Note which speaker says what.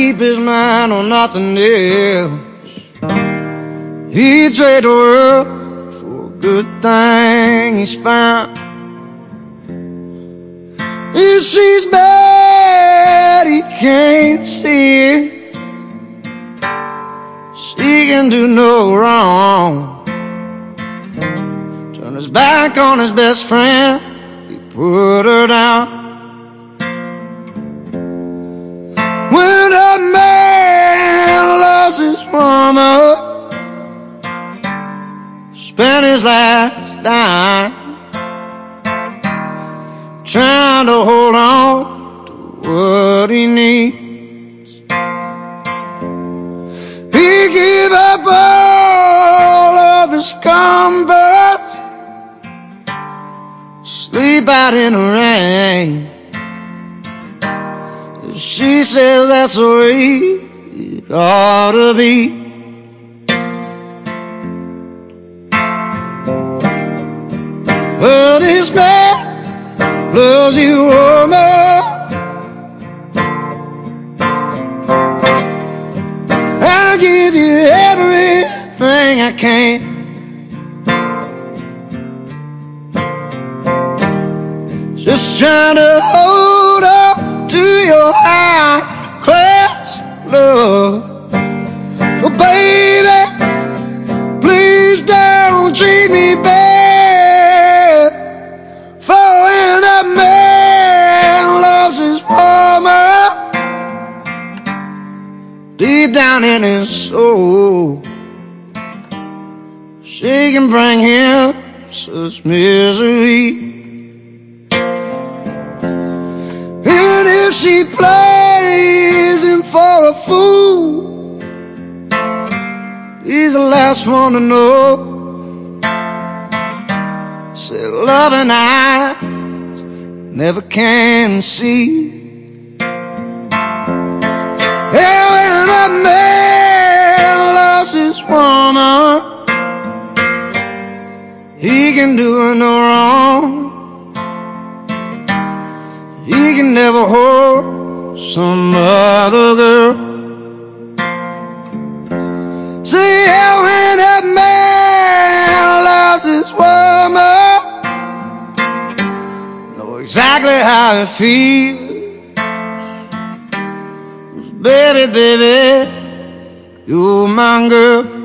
Speaker 1: keep his mind on nothing else. He'd trade the world for a good thing he's found. If she's bad, he can't see it. She can do no wrong. Turn his back on his best friend, he put her down. Woman, spent his last dime trying to hold on to what he needs. He gave up all of his comforts, sleep out in the rain. She says that's the way it ought to be. But this man loves you, woman. I'll give you everything I can. Just trying to deep down in his soul, she can bring him such misery. And if she plays him for a fool, he's the last one to know. Say loving eyes never can see. A man loves his woman, he can do her no wrong. He can never hold some other girl. See how when that man loves his woman, know exactly how it feels. Baby, baby, you're my girl.